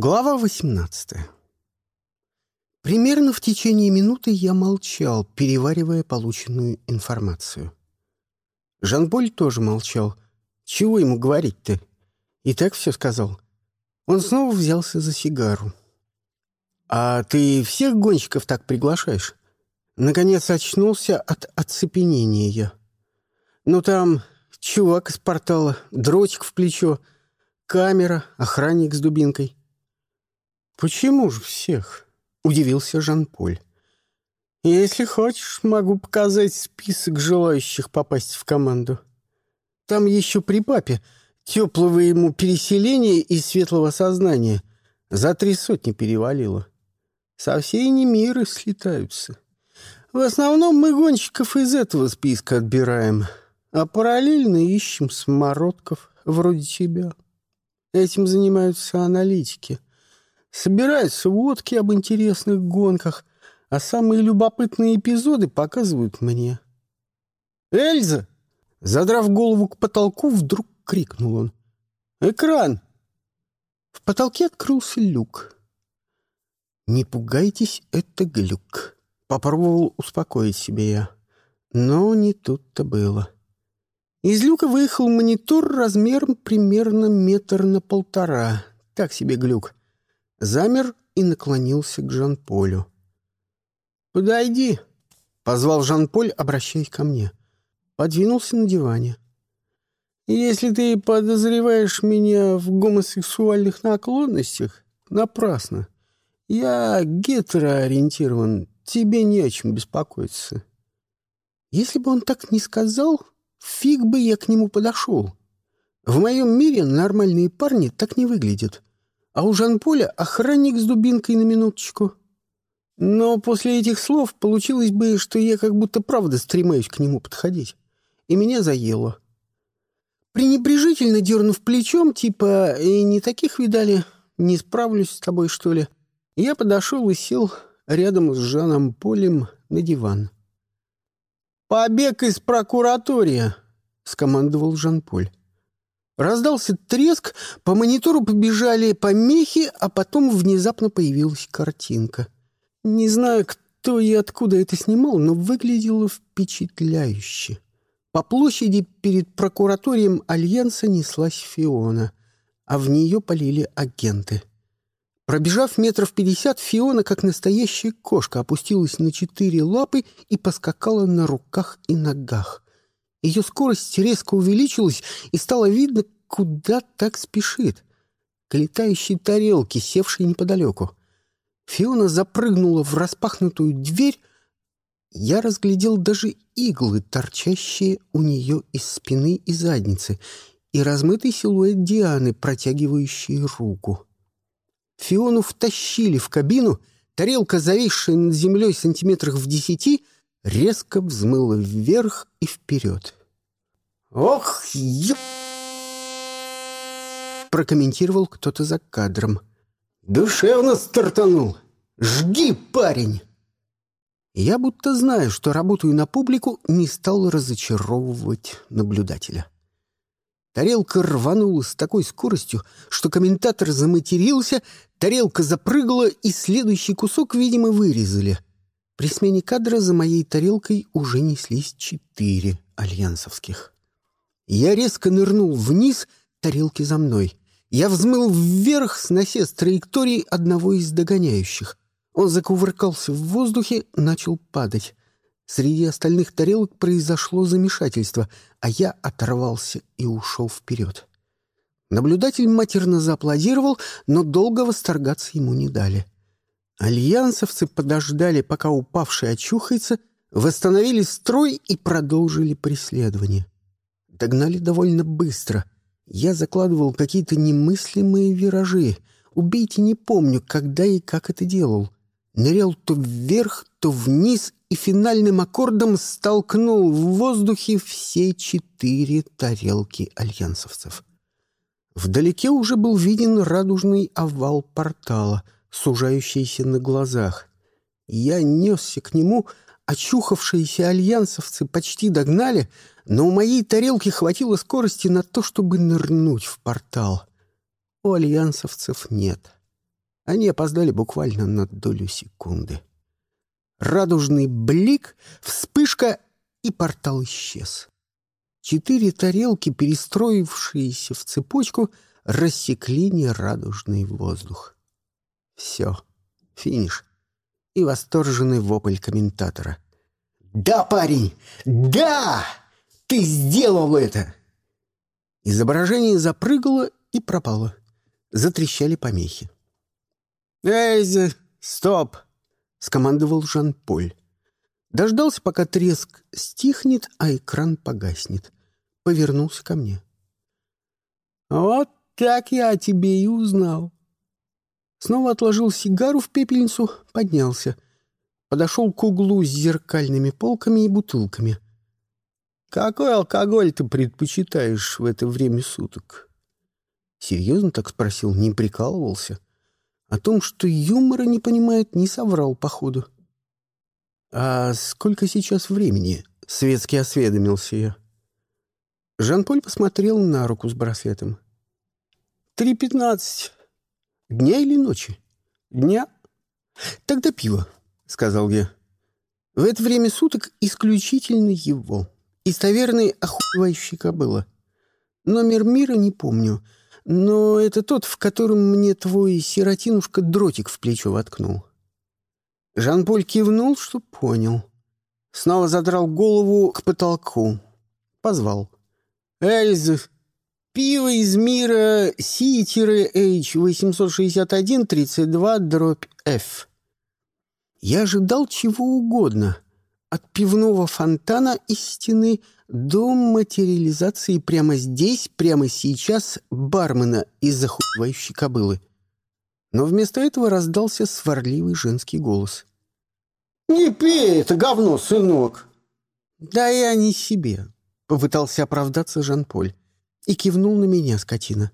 Глава 18 Примерно в течение минуты я молчал, переваривая полученную информацию. Жан-Поль тоже молчал. Чего ему говорить-то? И так все сказал. Он снова взялся за сигару. «А ты всех гонщиков так приглашаешь?» Наконец очнулся от оцепенения я. «Ну там чувак из портала, дротик в плечо, камера, охранник с дубинкой». «Почему же всех?» — удивился Жан-Поль. «Если хочешь, могу показать список желающих попасть в команду. Там еще при папе теплого ему переселения и светлого сознания за три сотни перевалило. Со всей немиры слетаются. В основном мы гонщиков из этого списка отбираем, а параллельно ищем смородков вроде тебя. Этим занимаются аналитики» собирают сводки об интересных гонках, а самые любопытные эпизоды показывают мне. «Эльза!» Задрав голову к потолку, вдруг крикнул он. «Экран!» В потолке открылся люк. «Не пугайтесь, это глюк», — попробовал успокоить себе я. Но не тут-то было. Из люка выехал монитор размером примерно метр на полтора. Так себе глюк замер и наклонился к Жан-Полю. «Подойди», — позвал Жан-Поль, обращаясь ко мне. Подвинулся на диване. «Если ты подозреваешь меня в гомосексуальных наклонностях, напрасно. Я гетероориентирован, тебе не о чем беспокоиться». Если бы он так не сказал, фиг бы я к нему подошел. В моем мире нормальные парни так не выглядят а у Жан-Поля охранник с дубинкой на минуточку. Но после этих слов получилось бы, что я как будто правда стремаюсь к нему подходить. И меня заело. Пренебрежительно дернув плечом, типа «И не таких видали, не справлюсь с тобой, что ли», я подошел и сел рядом с Жаном Полем на диван. «Побег из прокуратория!» — скомандовал Жан-Поль. Раздался треск, по монитору побежали помехи, а потом внезапно появилась картинка. Не знаю, кто и откуда это снимал, но выглядело впечатляюще. По площади перед прокураторием Альянса неслась Фиона, а в нее полили агенты. Пробежав метров пятьдесят, Фиона, как настоящая кошка, опустилась на четыре лапы и поскакала на руках и ногах. Ее скорость резко увеличилась, и стало видно, куда так спешит. К летающей тарелке, севшей неподалеку. Фиона запрыгнула в распахнутую дверь. Я разглядел даже иглы, торчащие у нее из спины и задницы, и размытый силуэт Дианы, протягивающий руку. Фиону втащили в кабину, тарелка, зависшая над землей сантиметрах в десяти — резко взмыло вверх и вперед. «Ох, ёп!» прокомментировал кто-то за кадром. «Душевно стартанул! Жги, парень!» Я будто знаю, что работаю на публику, не стал разочаровывать наблюдателя. Тарелка рванула с такой скоростью, что комментатор заматерился, тарелка запрыгала, и следующий кусок, видимо, вырезали — при смене кадра за моей тарелкой уже неслись четыре альянсовских. Я резко нырнул вниз, тарелки за мной. Я взмыл вверх, снося с траектории одного из догоняющих. Он закувыркался в воздухе, начал падать. Среди остальных тарелок произошло замешательство, а я оторвался и ушел вперед. Наблюдатель матерно зааплодировал, но долго восторгаться ему не дали. — Альянсовцы подождали, пока упавший очухается, восстановили строй и продолжили преследование. Догнали довольно быстро. Я закладывал какие-то немыслимые виражи. Убейте не помню, когда и как это делал. Нырял то вверх, то вниз и финальным аккордом столкнул в воздухе все четыре тарелки альянсовцев. Вдалеке уже был виден радужный овал портала — сужающийся на глазах. Я несся к нему, очухавшиеся альянсовцы почти догнали, но у моей тарелки хватило скорости на то, чтобы нырнуть в портал. У альянсовцев нет. Они опоздали буквально на долю секунды. Радужный блик, вспышка, и портал исчез. Четыре тарелки, перестроившиеся в цепочку, рассекли нерадужный воздух. Все, финиш. И восторженный вопль комментатора. «Да, парень! Да! Ты сделал это!» Изображение запрыгало и пропало. Затрещали помехи. «Эйзе, стоп!» — скомандовал Жан-Поль. Дождался, пока треск стихнет, а экран погаснет. Повернулся ко мне. «Вот так я о тебе и узнал». Снова отложил сигару в пепельницу, поднялся. Подошел к углу с зеркальными полками и бутылками. «Какой алкоголь ты предпочитаешь в это время суток?» Серьезно так спросил, не прикалывался. О том, что юмора не понимает, не соврал, походу. «А сколько сейчас времени?» — светски осведомился я. Жан-Поль посмотрел на руку с браслетом. «Три пятнадцать. Дня или ночи?» «Дня?» «Тогда пиво», — сказал я. «В это время суток исключительно его. Из таверны кобыла. Номер мира не помню, но это тот, в котором мне твой сиротинушка дротик в плечо воткнул». Жан-Поль кивнул, что понял. Снова задрал голову к потолку. Позвал. «Эльза, пиво из мира C-H861-32-F». Я ожидал чего угодно. От пивного фонтана из стены до материализации прямо здесь, прямо сейчас бармена из захуевающей кобылы. Но вместо этого раздался сварливый женский голос. «Не пей это говно, сынок!» «Да я не себе», — попытался оправдаться Жан-Поль и кивнул на меня, скотина.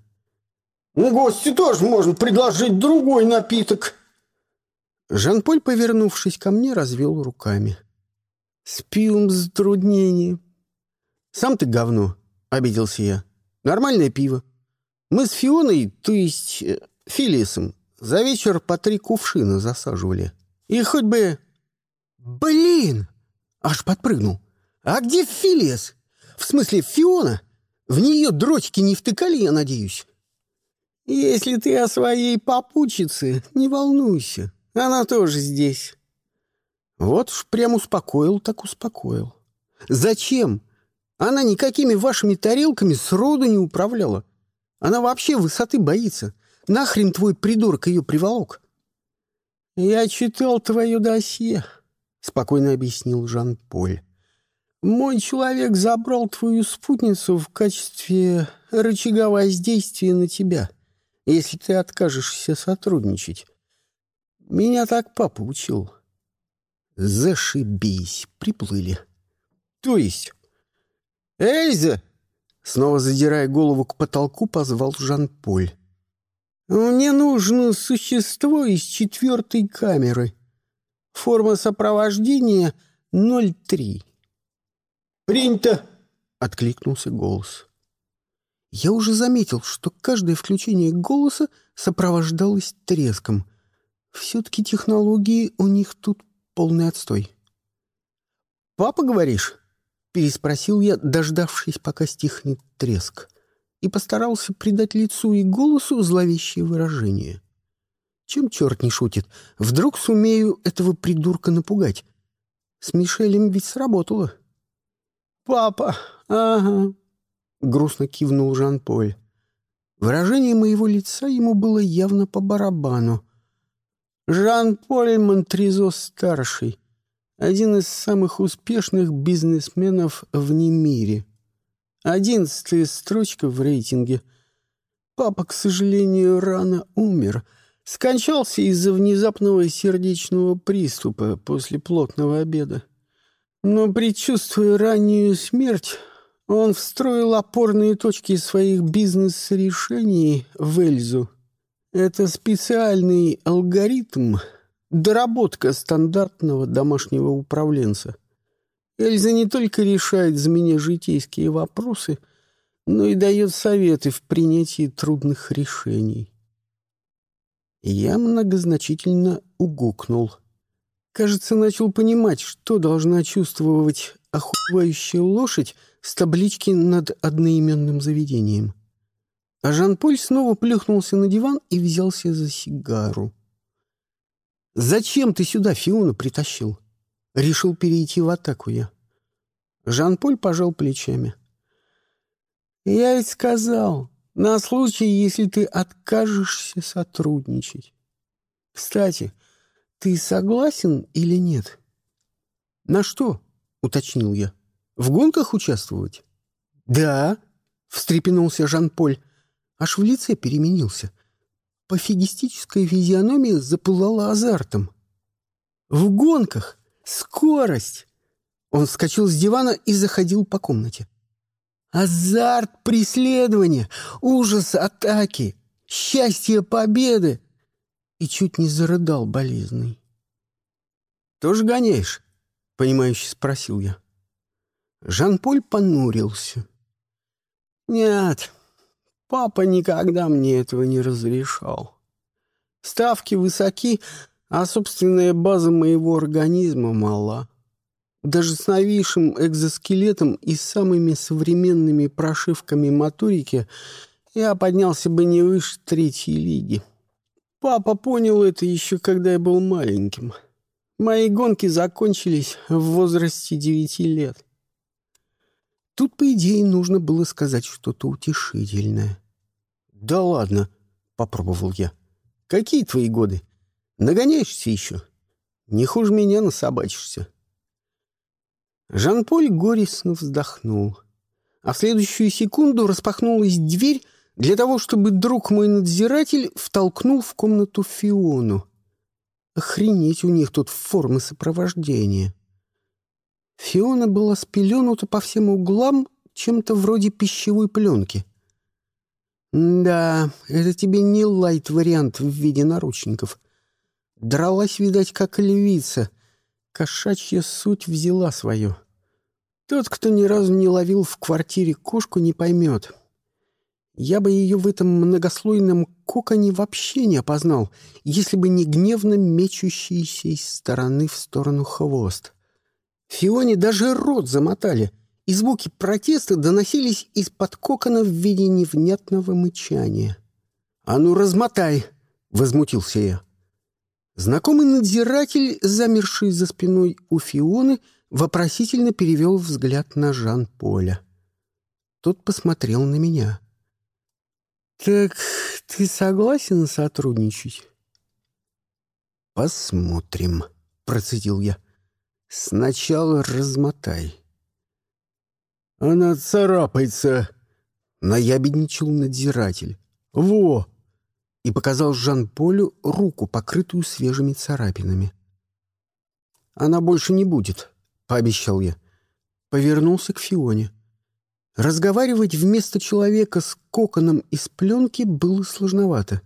«Ну, гости тоже можно предложить другой напиток!» Жан-Поль, повернувшись ко мне, развел руками. «С пивом затруднение». «Сам ты говно», — обиделся я. «Нормальное пиво. Мы с Фионой, то есть э, Филисом, за вечер по три кувшина засаживали. И хоть бы «Блин!» — аж подпрыгнул. «А где Филес? В смысле, Фиона? В нее дротики не втыкали, я надеюсь?» «Если ты о своей попутчице, не волнуйся. Она тоже здесь». Вот уж прям успокоил, так успокоил. «Зачем? Она никакими вашими тарелками сроду не управляла. Она вообще высоты боится. Нахрен твой придурок ее приволок?» «Я читал твое досье», спокойно объяснил Жан-Поль. «Мой человек забрал твою спутницу в качестве рычага воздействия на тебя, если ты откажешься сотрудничать. Меня так папа учил». «Зашибись!» — приплыли. «То есть...» «Эльза!» — снова задирая голову к потолку, позвал Жан-Поль. «Мне нужно существо из четвертой камеры». Форма сопровождения 03. «Принято!» — откликнулся голос. Я уже заметил, что каждое включение голоса сопровождалось треском. Все-таки технологии у них тут полный отстой. «Папа, говоришь?» — переспросил я, дождавшись, пока стихнет треск, и постарался придать лицу и голосу зловещее выражение. Чем черт не шутит? Вдруг сумею этого придурка напугать? С Мишелем ведь сработало. «Папа, ага», — грустно кивнул Жан-Поль. Выражение моего лица ему было явно по барабану. Жан-Поль Монтризо-старший, один из самых успешных бизнесменов в мире. Одиннадцатая строчка в рейтинге. Папа, к сожалению, рано умер — Скончался из-за внезапного сердечного приступа после плотного обеда. Но, предчувствуя раннюю смерть, он встроил опорные точки своих бизнес-решений в Эльзу. Это специальный алгоритм, доработка стандартного домашнего управленца. Эльза не только решает за меня житейские вопросы, но и дает советы в принятии трудных решений. Я многозначительно угукнул. Кажется, начал понимать, что должна чувствовать охуевающая лошадь с таблички над одноименным заведением. А Жан-Поль снова плюхнулся на диван и взялся за сигару. «Зачем ты сюда Фиона притащил?» Решил перейти в атаку я. Жан-Поль пожал плечами. «Я ведь сказал, на случай, если ты откажешься сотрудничать. Кстати, ты согласен или нет?» «На что?» — уточнил я. «В гонках участвовать?» «Да», — встрепенулся Жан-Поль аж в лице переменился. Пофигистическая физиономия запылала азартом. «В гонках! Скорость!» Он вскочил с дивана и заходил по комнате. «Азарт преследования! Ужас атаки! Счастье победы!» И чуть не зарыдал болезный. «Тоже гоняешь?» — понимающе спросил я. Жан-Поль понурился. «Нет, Папа никогда мне этого не разрешал. Ставки высоки, а собственная база моего организма мала. Даже с новейшим экзоскелетом и самыми современными прошивками моторики я поднялся бы не выше третьей лиги. Папа понял это еще когда я был маленьким. Мои гонки закончились в возрасте девяти лет. Тут, по идее, нужно было сказать что-то утешительное. «Да ладно», — попробовал я. «Какие твои годы? Нагоняешься еще? Не хуже меня насобачишься». Жан-Поль горестно вздохнул. А в следующую секунду распахнулась дверь для того, чтобы друг мой надзиратель втолкнул в комнату Фиону. Охренеть у них тут формы сопровождения. Фиона была спеленута по всем углам чем-то вроде пищевой пленки. «Да, это тебе не лайт-вариант в виде наручников. Дралась, видать, как львица. Кошачья суть взяла свое. Тот, кто ни разу не ловил в квартире кошку, не поймет. Я бы ее в этом многослойном коконе вообще не опознал, если бы не гневно мечущийся из стороны в сторону хвост. Фионе даже рот замотали, и звуки протеста доносились из-под кокона в виде невнятного мычания. «А ну, размотай!» — возмутился я. Знакомый надзиратель, замерший за спиной у Фионы, вопросительно перевел взгляд на Жан-Поля. Тот посмотрел на меня. «Так ты согласен сотрудничать?» «Посмотрим», — процедил я. Сначала размотай. Она царапается, наябедничал надзиратель. Во! И показал Жан-Полю руку, покрытую свежими царапинами. Она больше не будет, пообещал я. Повернулся к Фионе. Разговаривать вместо человека с коконом из пленки было сложновато.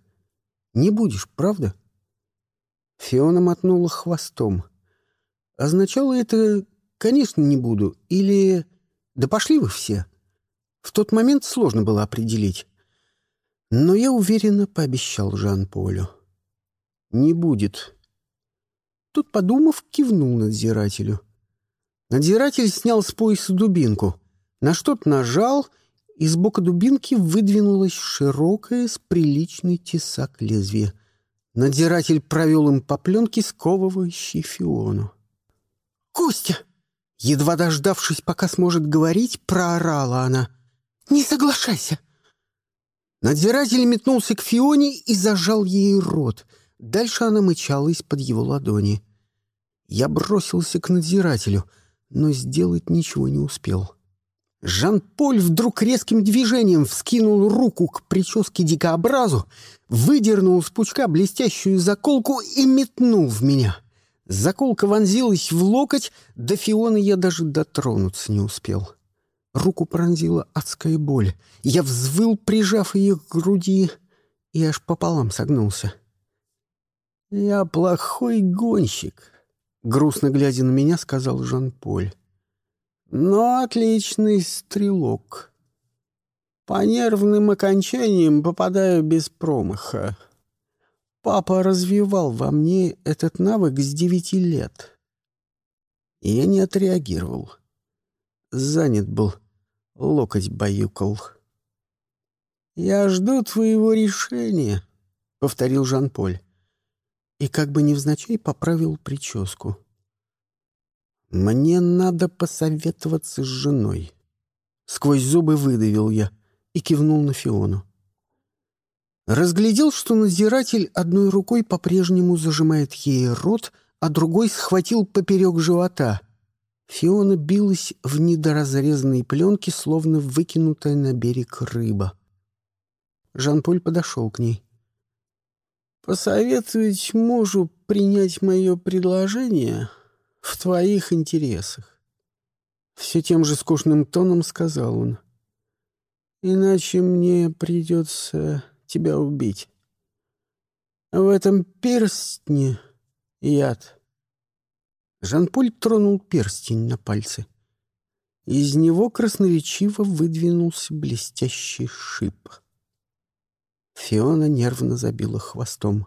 Не будешь, правда? Фиона мотнула хвостом. Означало это «конечно, не буду» или «да пошли вы все». В тот момент сложно было определить. Но я уверенно пообещал Жан-Полю. «Не будет». Тут, подумав, кивнул надзирателю. Надзиратель снял с пояса дубинку, на что-то нажал, и с бока дубинки выдвинулась широкая с приличный тесак лезвия. Надзиратель провел им по пленке, сковывающей Фиону. «Костя!» Едва дождавшись, пока сможет говорить, проорала она. «Не соглашайся!» Надзиратель метнулся к Фионе и зажал ей рот. Дальше она мычала из-под его ладони. Я бросился к надзирателю, но сделать ничего не успел. Жан-Поль вдруг резким движением вскинул руку к прическе дикообразу, выдернул с пучка блестящую заколку и метнул в меня — Заколка вонзилась в локоть, до Фионы я даже дотронуться не успел. Руку пронзила адская боль. Я взвыл, прижав ее к груди, и аж пополам согнулся. «Я плохой гонщик», — грустно глядя на меня, сказал Жан-Поль. «Но отличный стрелок. По нервным окончаниям попадаю без промаха. Папа развивал во мне этот навык с девяти лет. И я не отреагировал. Занят был, локоть баюкал. «Я жду твоего решения», — повторил Жан-Поль. И как бы невзначай поправил прическу. «Мне надо посоветоваться с женой». Сквозь зубы выдавил я и кивнул на Фиону. Разглядел, что надзиратель одной рукой по-прежнему зажимает ей рот, а другой схватил поперек живота. Фиона билась в недоразрезанной пленке, словно выкинутая на берег рыба. Жан-Поль подошел к ней. «Посоветовать мужу принять мое предложение твоих интересах». Все тем же скучным тоном сказал он. «Иначе мне придется тебя убить. В этом перстне яд. Жан-Поль тронул перстень на пальце. Из него красноречиво выдвинулся блестящий шип. Фиона нервно забила хвостом.